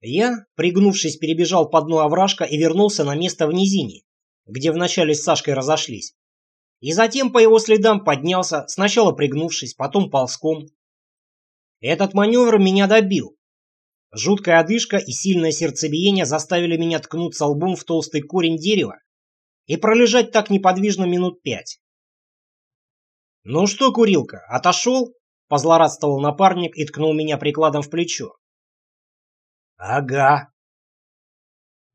Я, пригнувшись, перебежал по дну овражка и вернулся на место в низине, где вначале с Сашкой разошлись. И затем по его следам поднялся, сначала пригнувшись, потом ползком. Этот маневр меня добил. Жуткая одышка и сильное сердцебиение заставили меня ткнуться лбом в толстый корень дерева и пролежать так неподвижно минут пять. «Ну что, курилка, отошел?» – позлорадствовал напарник и ткнул меня прикладом в плечо. «Ага».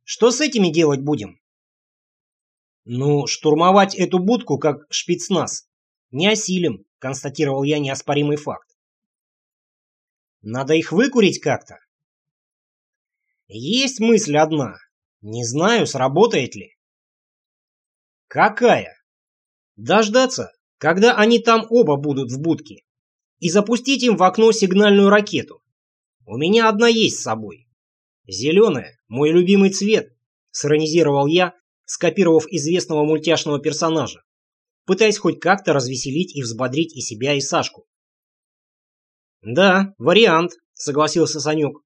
«Что с этими делать будем?» «Ну, штурмовать эту будку, как шпицназ, не осилим», – констатировал я неоспоримый факт. «Надо их выкурить как-то». «Есть мысль одна. Не знаю, сработает ли». «Какая?» «Дождаться, когда они там оба будут в будке, и запустить им в окно сигнальную ракету. У меня одна есть с собой. Зеленая, мой любимый цвет, сиронизировал я, скопировав известного мультяшного персонажа, пытаясь хоть как-то развеселить и взбодрить и себя, и Сашку. «Да, вариант», — согласился Санек.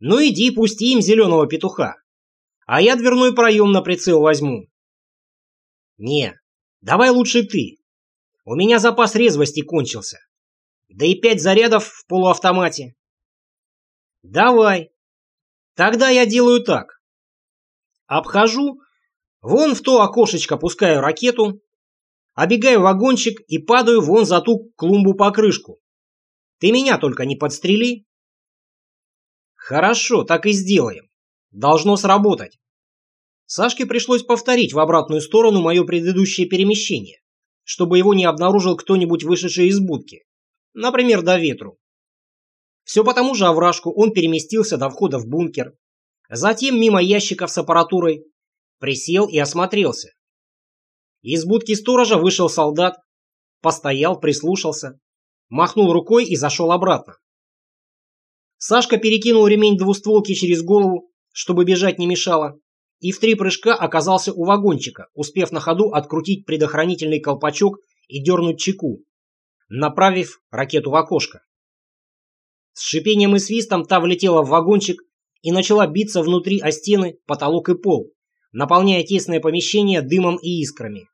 «Ну иди, пусти им зеленого петуха, а я дверной проем на прицел возьму». «Не, Давай лучше ты. У меня запас резвости кончился. Да и пять зарядов в полуавтомате. Давай. Тогда я делаю так. Обхожу, вон в то окошечко пускаю ракету, обегаю вагончик и падаю вон за ту клумбу-покрышку. Ты меня только не подстрели. Хорошо, так и сделаем. Должно сработать. Сашке пришлось повторить в обратную сторону мое предыдущее перемещение, чтобы его не обнаружил кто-нибудь вышедший из будки, например, до ветру. Все по тому же овражку он переместился до входа в бункер, затем мимо ящиков с аппаратурой, присел и осмотрелся. Из будки сторожа вышел солдат, постоял, прислушался, махнул рукой и зашел обратно. Сашка перекинул ремень двустволки через голову, чтобы бежать не мешало, и в три прыжка оказался у вагончика, успев на ходу открутить предохранительный колпачок и дернуть чеку, направив ракету в окошко. С шипением и свистом та влетела в вагончик и начала биться внутри о стены, потолок и пол, наполняя тесное помещение дымом и искрами.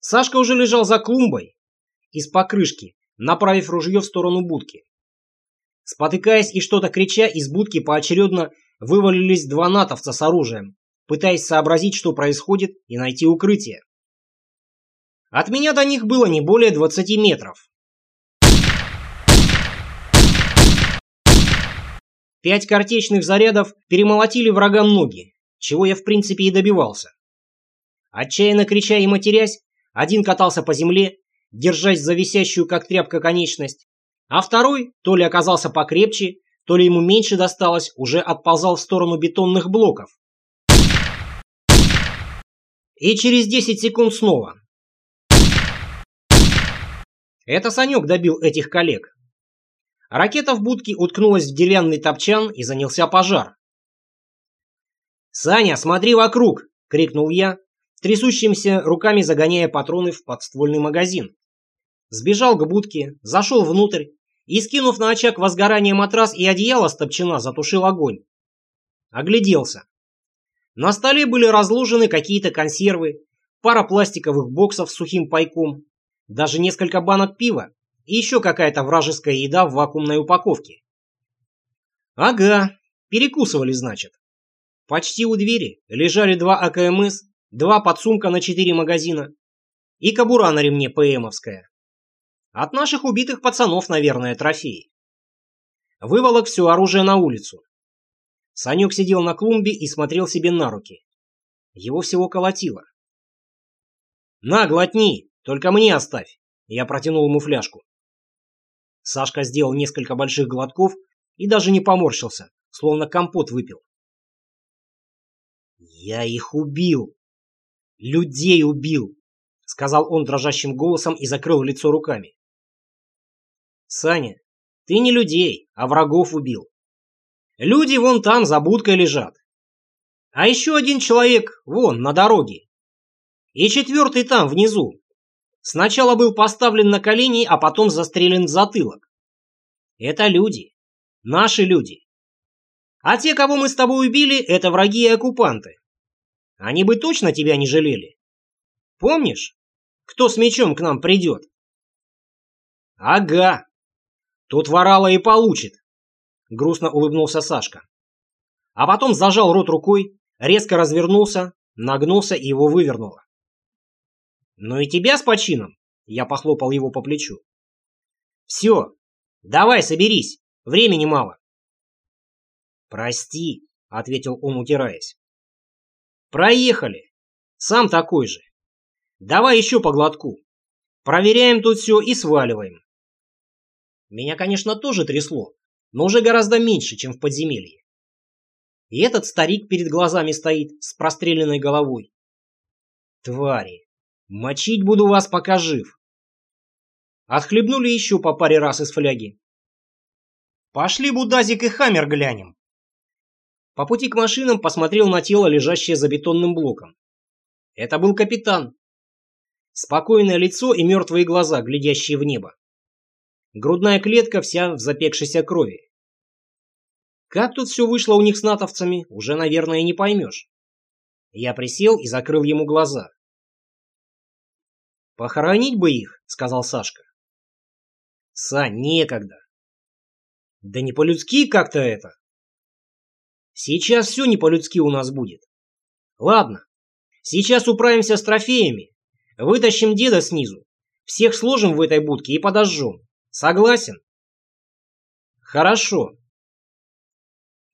Сашка уже лежал за клумбой из покрышки, направив ружье в сторону будки. Спотыкаясь и что-то крича, из будки поочередно вывалились два натовца с оружием, пытаясь сообразить, что происходит, и найти укрытие. От меня до них было не более 20 метров. Пять картечных зарядов перемолотили врагам ноги, чего я в принципе и добивался. Отчаянно крича и матерясь, один катался по земле, держась за висящую как тряпка конечность, а второй то ли оказался покрепче, то ли ему меньше досталось, уже отползал в сторону бетонных блоков. И через 10 секунд снова. Это Санек добил этих коллег. Ракета в будке уткнулась в деревянный топчан и занялся пожар. «Саня, смотри вокруг!» — крикнул я, трясущимся руками загоняя патроны в подствольный магазин. Сбежал к будке, зашел внутрь и, скинув на очаг возгорания матрас и одеяло с топчина, затушил огонь. Огляделся. На столе были разложены какие-то консервы, пара пластиковых боксов с сухим пайком, даже несколько банок пива и еще какая-то вражеская еда в вакуумной упаковке. Ага, перекусывали, значит. Почти у двери лежали два АКМС, два подсумка на четыре магазина и кобура на ремне ПМовская. От наших убитых пацанов, наверное, трофей. Выволок все оружие на улицу. Санек сидел на клумбе и смотрел себе на руки. Его всего колотило. «На, глотни, только мне оставь!» Я протянул ему фляжку. Сашка сделал несколько больших глотков и даже не поморщился, словно компот выпил. «Я их убил! Людей убил!» — сказал он дрожащим голосом и закрыл лицо руками. Саня, ты не людей, а врагов убил. Люди вон там за будкой лежат. А еще один человек вон, на дороге. И четвертый там, внизу. Сначала был поставлен на колени, а потом застрелен в затылок. Это люди. Наши люди. А те, кого мы с тобой убили, это враги и оккупанты. Они бы точно тебя не жалели. Помнишь, кто с мечом к нам придет? Ага. Тут ворала и получит. Грустно улыбнулся Сашка. А потом зажал рот рукой, резко развернулся, нагнулся и его вывернуло. «Ну и тебя с почином!» Я похлопал его по плечу. «Все, давай, соберись, времени мало». «Прости», — ответил он, утираясь. «Проехали. Сам такой же. Давай еще по глотку. Проверяем тут все и сваливаем». Меня, конечно, тоже трясло, но уже гораздо меньше, чем в подземелье. И этот старик перед глазами стоит с простреленной головой. Твари, мочить буду вас, пока жив. Отхлебнули еще по паре раз из фляги. Пошли Будазик и Хаммер глянем. По пути к машинам посмотрел на тело, лежащее за бетонным блоком. Это был капитан. Спокойное лицо и мертвые глаза, глядящие в небо. Грудная клетка вся в запекшейся крови. Как тут все вышло у них с натовцами, уже, наверное, не поймешь. Я присел и закрыл ему глаза. «Похоронить бы их», — сказал Сашка. «Сань, некогда». «Да не по-людски как-то это». «Сейчас все не по-людски у нас будет. Ладно, сейчас управимся с трофеями, вытащим деда снизу, всех сложим в этой будке и подожжем. Согласен?» «Хорошо»,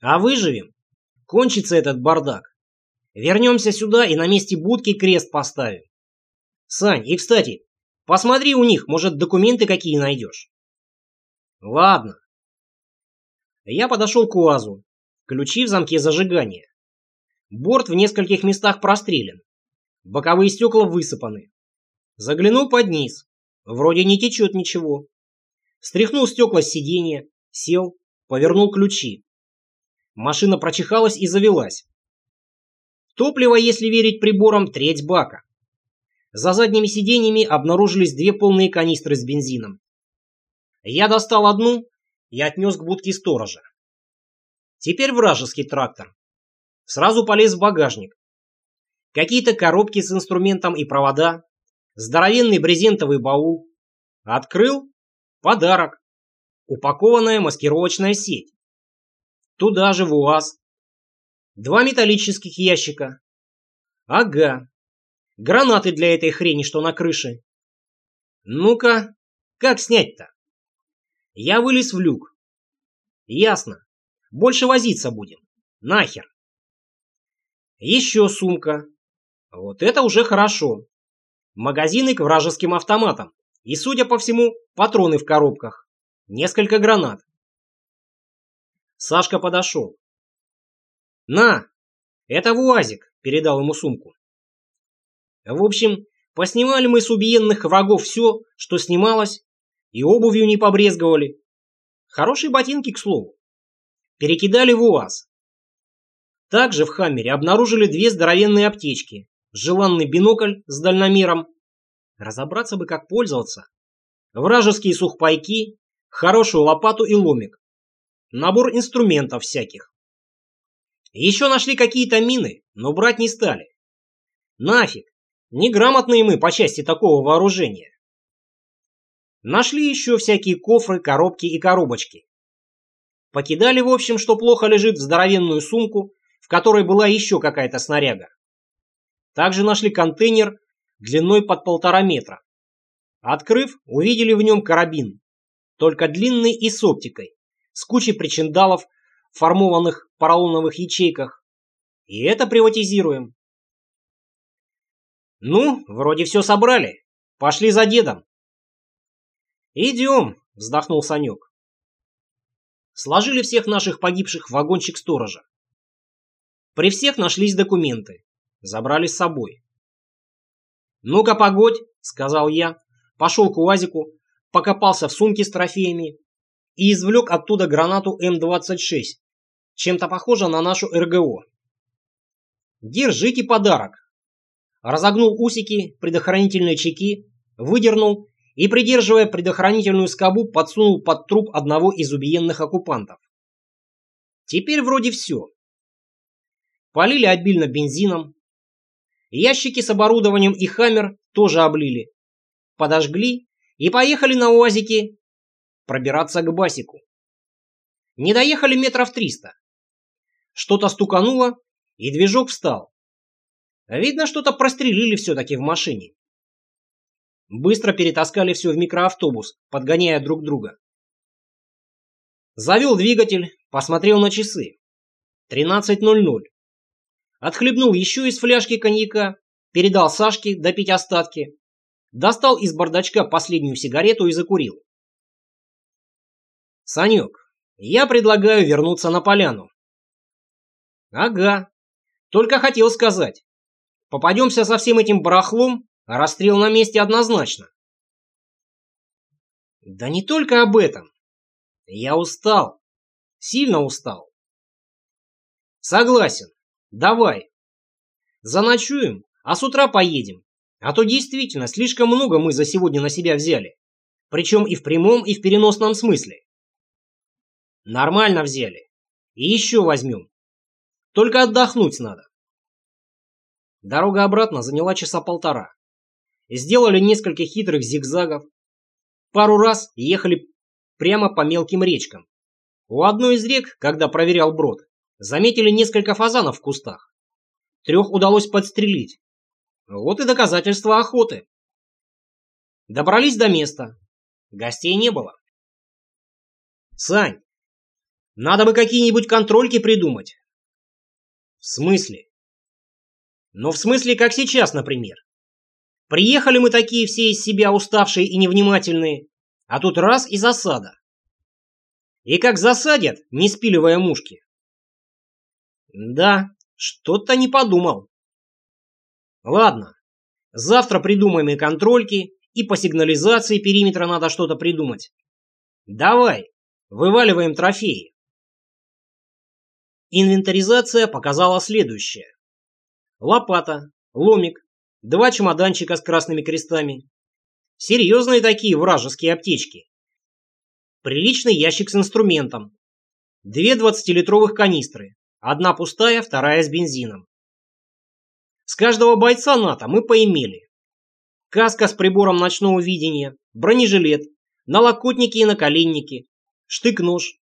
а выживем. Кончится этот бардак. Вернемся сюда и на месте будки крест поставим. Сань, и кстати, посмотри у них, может документы какие найдешь. Ладно. Я подошел к УАЗу. Ключи в замке зажигания. Борт в нескольких местах прострелен. Боковые стекла высыпаны. Заглянул под низ. Вроде не течет ничего. Стряхнул стекла с сиденья, сел, повернул ключи. Машина прочихалась и завелась. Топливо, если верить приборам, треть бака. За задними сиденьями обнаружились две полные канистры с бензином. Я достал одну и отнес к будке сторожа. Теперь вражеский трактор. Сразу полез в багажник. Какие-то коробки с инструментом и провода, здоровенный брезентовый баул. Открыл – подарок. Упакованная маскировочная сеть. Туда же в УАЗ. Два металлических ящика. Ага. Гранаты для этой хрени, что на крыше. Ну-ка, как снять-то? Я вылез в люк. Ясно. Больше возиться будем. Нахер. Еще сумка. Вот это уже хорошо. Магазины к вражеским автоматам. И, судя по всему, патроны в коробках. Несколько гранат. Сашка подошел. «На! Это ВУАЗик!» – передал ему сумку. В общем, поснимали мы с убиенных врагов все, что снималось, и обувью не побрезговали. Хорошие ботинки, к слову. Перекидали в УАЗ. Также в Хаммере обнаружили две здоровенные аптечки, желанный бинокль с дальномером. Разобраться бы, как пользоваться. Вражеские сухпайки, хорошую лопату и ломик набор инструментов всяких. Еще нашли какие-то мины, но брать не стали. Нафиг, неграмотные мы по части такого вооружения. Нашли еще всякие кофры, коробки и коробочки. Покидали, в общем, что плохо лежит в здоровенную сумку, в которой была еще какая-то снаряга. Также нашли контейнер длиной под полтора метра. Открыв, увидели в нем карабин, только длинный и с оптикой с кучей причиндалов формованных поролоновых ячейках. И это приватизируем. Ну, вроде все собрали. Пошли за дедом. Идем, вздохнул Санек. Сложили всех наших погибших в вагончик сторожа. При всех нашлись документы. Забрали с собой. «Ну-ка, погодь», — сказал я. Пошел к УАЗику, покопался в сумке с трофеями и извлек оттуда гранату М-26, чем-то похожа на нашу РГО. «Держите подарок!» Разогнул усики, предохранительные чеки, выдернул и, придерживая предохранительную скобу, подсунул под труп одного из убиенных оккупантов. Теперь вроде все. Полили обильно бензином. Ящики с оборудованием и хаммер тоже облили. Подожгли и поехали на УАЗике пробираться к Басику. Не доехали метров триста. Что-то стукануло, и движок встал. Видно, что-то прострелили все-таки в машине. Быстро перетаскали все в микроавтобус, подгоняя друг друга. Завел двигатель, посмотрел на часы. 13.00. Отхлебнул еще из фляжки коньяка, передал Сашке допить остатки, достал из бардачка последнюю сигарету и закурил. «Санек, я предлагаю вернуться на поляну». «Ага. Только хотел сказать. Попадемся со всем этим барахлом, а расстрел на месте однозначно». «Да не только об этом. Я устал. Сильно устал». «Согласен. Давай. Заночуем, а с утра поедем. А то действительно слишком много мы за сегодня на себя взяли. Причем и в прямом, и в переносном смысле. Нормально взяли. И еще возьмем. Только отдохнуть надо. Дорога обратно заняла часа полтора. Сделали несколько хитрых зигзагов. Пару раз ехали прямо по мелким речкам. У одной из рек, когда проверял брод, заметили несколько фазанов в кустах. Трех удалось подстрелить. Вот и доказательство охоты. Добрались до места. Гостей не было. Сань, надо бы какие-нибудь контрольки придумать. В смысле? Ну, в смысле, как сейчас, например. Приехали мы такие все из себя уставшие и невнимательные, а тут раз и засада. И как засадят, не спиливая мушки. Да, что-то не подумал. Ладно, завтра придумаем и контрольки, и по сигнализации периметра надо что-то придумать. Давай, вываливаем трофеи. Инвентаризация показала следующее. Лопата, ломик, два чемоданчика с красными крестами. Серьезные такие вражеские аптечки. Приличный ящик с инструментом. Две 20-литровых канистры. Одна пустая, вторая с бензином. С каждого бойца НАТО мы поимели. Каска с прибором ночного видения, бронежилет, налокотники и наколенники, штык-нож,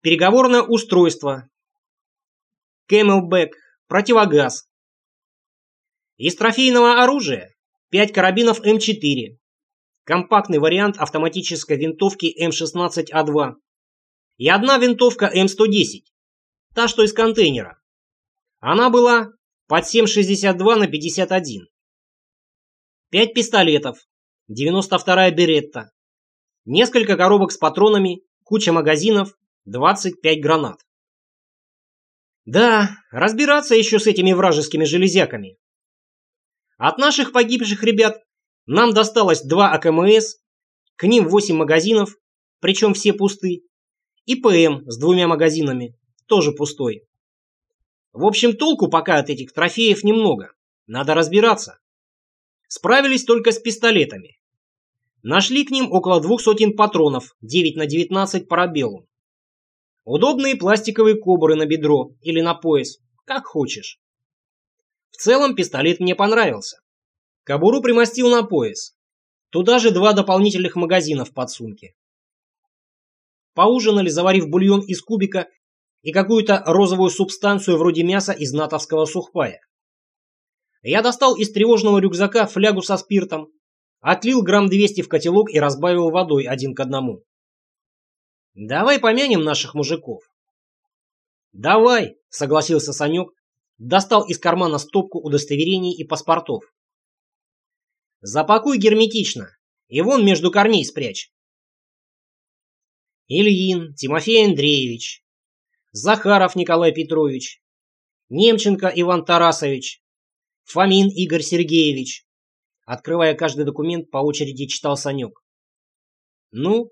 переговорное устройство, CamelBak, противогаз. Из трофейного оружия 5 карабинов М4, компактный вариант автоматической винтовки М16А2 и одна винтовка М110, та, что из контейнера. Она была под 7,62 на 51. 5 пистолетов, 92-я беретта, несколько коробок с патронами, куча магазинов, 25 гранат. Да, разбираться еще с этими вражескими железяками. От наших погибших ребят нам досталось два АКМС, к ним 8 магазинов, причем все пусты, и ПМ с двумя магазинами, тоже пустой. В общем, толку пока от этих трофеев немного, надо разбираться. Справились только с пистолетами. Нашли к ним около двух сотен патронов, 9 на 19 парабеллум. Удобные пластиковые кобуры на бедро или на пояс, как хочешь. В целом пистолет мне понравился. Кобуру примостил на пояс. Туда же два дополнительных магазина в подсумке. Поужинали, заварив бульон из кубика и какую-то розовую субстанцию вроде мяса из натовского сухпая. Я достал из тревожного рюкзака флягу со спиртом, отлил грамм 200 в котелок и разбавил водой один к одному. Давай помянем наших мужиков. Давай, согласился Санек, достал из кармана стопку удостоверений и паспортов. Запакуй герметично и вон между корней спрячь. Ильин Тимофей Андреевич, Захаров Николай Петрович, Немченко Иван Тарасович, Фомин Игорь Сергеевич. Открывая каждый документ, по очереди читал Санек. Ну,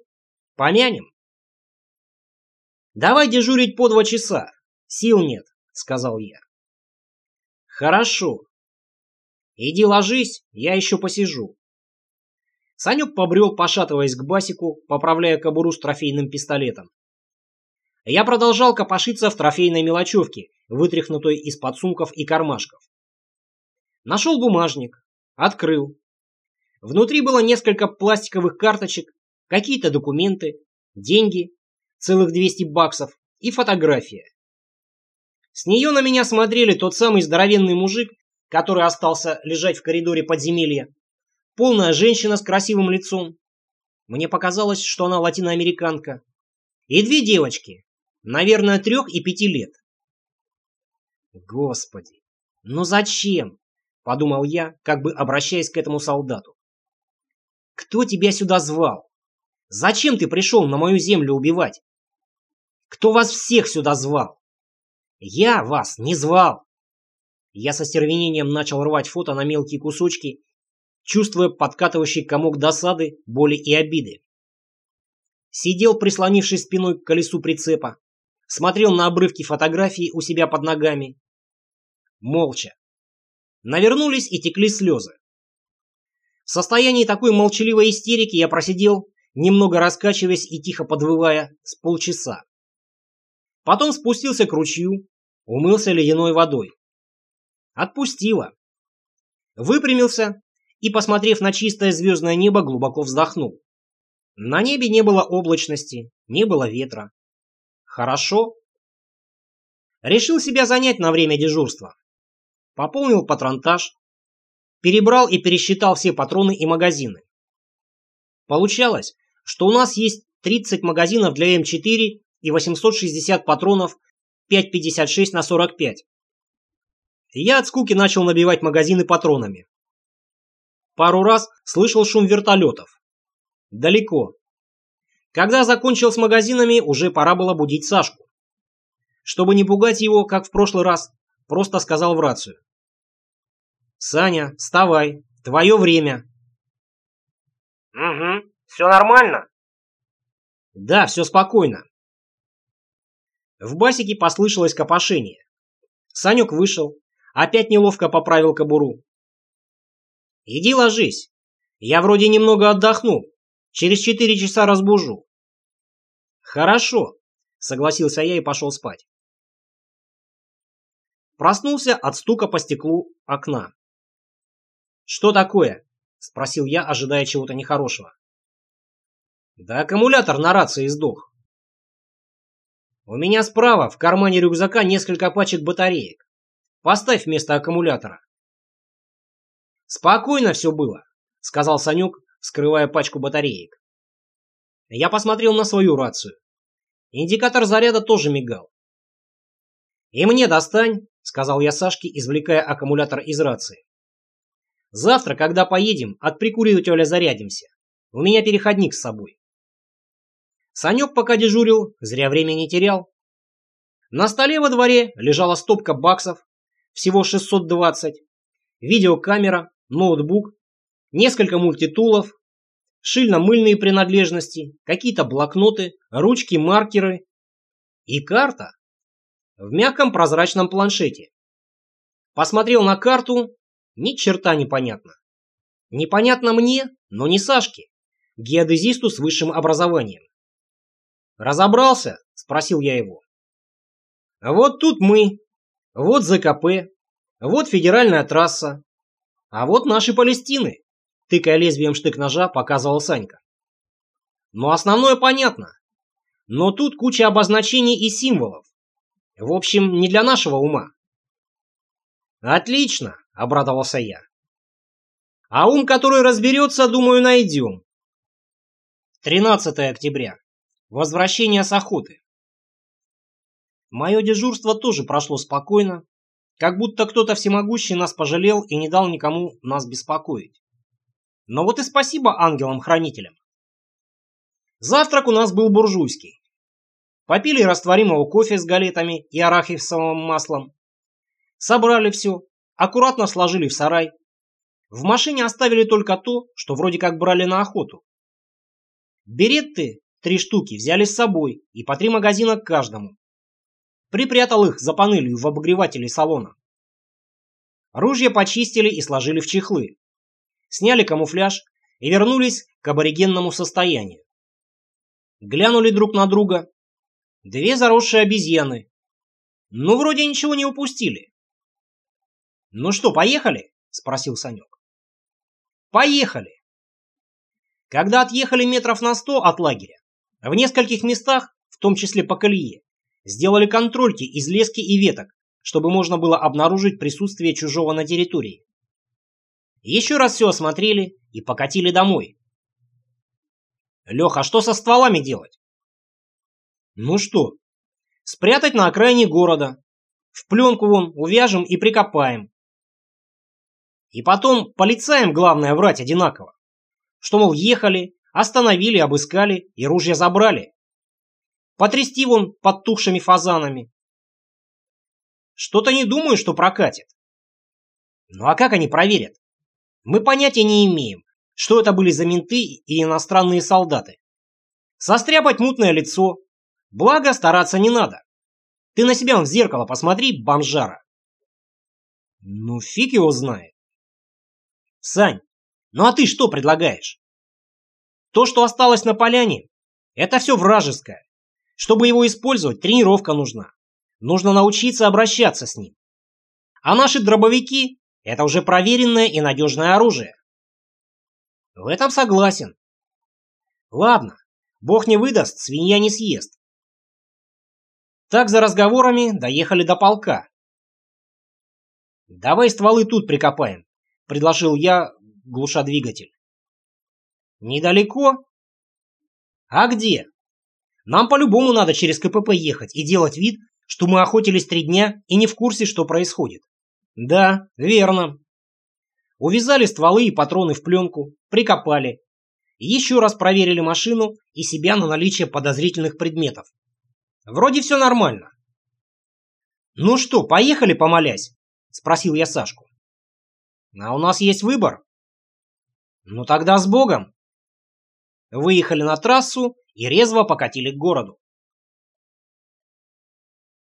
помянем. «Давай дежурить по два часа. Сил нет», — сказал я. «Хорошо. Иди ложись, я еще посижу». Санек побрел, пошатываясь к Басику, поправляя кобуру с трофейным пистолетом. я продолжал копошиться в трофейной мелочевке, вытряхнутой из подсумков и кармашков. Нашел бумажник, открыл. Внутри было несколько пластиковых карточек, какие-то документы, деньги, целых 200 баксов и фотография. С нее на меня смотрели тот самый здоровенный мужик, который остался лежать в коридоре подземелья, полная женщина с красивым лицом. Мне показалось, что она латиноамериканка. И две девочки, наверное, трех и пяти лет. Господи, ну зачем? Подумал я, как бы обращаясь к этому солдату. Кто тебя сюда звал? Зачем ты пришел на мою землю убивать? Кто вас всех сюда звал? Я вас не звал. Я со стервенением начал рвать фото на мелкие кусочки, чувствуя подкатывающий комок досады, боли и обиды. Сидел, прислонившись спиной к колесу прицепа, смотрел на обрывки фотографий у себя под ногами. Молча. Навернулись и текли слезы. В состоянии такой молчаливой истерики я просидел, немного раскачиваясь и тихо подвывая, с полчаса. Потом спустился к ручью, умылся ледяной водой. Отпустило. Выпрямился и, посмотрев на чистое звездное небо, глубоко вздохнул. На небе не было облачности, не было ветра. Хорошо. Решил себя занять на время дежурства. Пополнил патронтаж, перебрал и пересчитал все патроны и магазины. Получалось, что у нас есть 30 магазинов для М4 и 860 патронов 5,56 на 45. Я от скуки начал набивать магазины патронами. Пару раз слышал шум вертолетов. Далеко. Когда закончил с магазинами, уже пора было будить Сашку. Чтобы не пугать его, как в прошлый раз, просто сказал в рацию. «Саня, вставай, твое время». «Угу, все нормально?» «Да, все спокойно». В басике послышалось копошение. Санек вышел, опять неловко поправил кобуру. «Иди ложись. Я вроде немного отдохну. Через четыре часа разбужу». «Хорошо», — согласился я и пошел спать. Проснулся от стука по стеклу окна. «Что такое?» – спросил я, ожидая чего-то нехорошего. «Да аккумулятор на рации сдох». «У меня справа в кармане рюкзака несколько пачек батареек. Поставь вместо аккумулятора». «Спокойно все было», – сказал Санек, вскрывая пачку батареек. Я посмотрел на свою рацию. Индикатор заряда тоже мигал. «И мне достань», – сказал я Сашке, извлекая аккумулятор из рации. Завтра, когда поедем, от прикуривателя зарядимся. У меня переходник с собой. Санек пока дежурил, зря время не терял. На столе во дворе лежала стопка баксов, всего 620, видеокамера, ноутбук, несколько мультитулов, шильно-мыльные принадлежности, какие-то блокноты, ручки, маркеры и карта в мягком прозрачном планшете. Посмотрел на карту ни черта непонятно. Непонятно мне, но не Сашке, геодезисту с высшим образованием. «Разобрался?» – спросил я его. «Вот тут мы, вот ЗКП, вот федеральная трасса, а вот наши Палестины», – тыкая лезвием штык-ножа, показывал Санька. «Но основное понятно. Но тут куча обозначений и символов. В общем, не для нашего ума». «Отлично!» — обрадовался я. «А ум, который разберется, думаю, найдем». 13 октября. Возвращение с охоты. Мое дежурство тоже прошло спокойно, как будто кто-то всемогущий нас пожалел и не дал никому нас беспокоить. Но вот и спасибо ангелам-хранителям. Завтрак у нас был буржуйский. Попили растворимого кофе с галетами и арахисовым маслом. Собрали все, аккуратно сложили в сарай. В машине оставили только то, что вроде как брали на охоту. Беретты, три штуки, взяли с собой и по три магазина к каждому. Припрятал их за панелью в обогревателе салона. Ружья почистили и сложили в чехлы. Сняли камуфляж и вернулись к аборигенному состоянию. Глянули друг на друга. две заросшие обезьяны. Ну, вроде ничего не упустили. «Ну что, поехали?» — спросил Санек. «Поехали!» Когда отъехали метров на сто от лагеря, в нескольких местах, в том числе по колее, сделали контрольки из лески и веток, чтобы можно было обнаружить присутствие чужого на территории. Еще раз все осмотрели и покатили домой. Леха, а что со стволами делать? Ну что, спрятать на окраине города. В пленку вон увяжем и прикопаем. И потом полицаям главное врать одинаково что, мол, ехали, остановили, обыскали и ружья забрали. Потрясти вон тухшими фазанами. Что-то не думаю, что прокатит. Ну а как они проверят? Мы понятия не имеем, что это были за менты и иностранные солдаты. Состряпать мутное лицо. Благо, стараться не надо. Ты на себя в зеркало посмотри, бомжара. Ну, фиг его знает. Сань, ну а ты что предлагаешь? То, что осталось на поляне, это все вражеское. Чтобы его использовать, тренировка нужна. Нужно научиться обращаться с ним. А наши дробовики – это уже проверенное и надежное оружие. В этом согласен. Ладно, бог не выдаст, свинья не съест. Так за разговорами доехали до полка. «Давай стволы тут прикопаем», – предложил я, глуша двигатель. «Недалеко?» «А где?» «Нам по-любому надо через КПП ехать и делать вид, что мы охотились три дня и не в курсе, что происходит». «Да, верно». Увязали стволы и патроны в пленку, прикопали. Еще раз проверили машину и себя на наличие подозрительных предметов. Вроде все нормально. «Ну что, поехали, помолясь?» – спросил я Сашку. «А у нас есть выбор?» Ну тогда с Богом. Выехали на трассу и резво покатили к городу.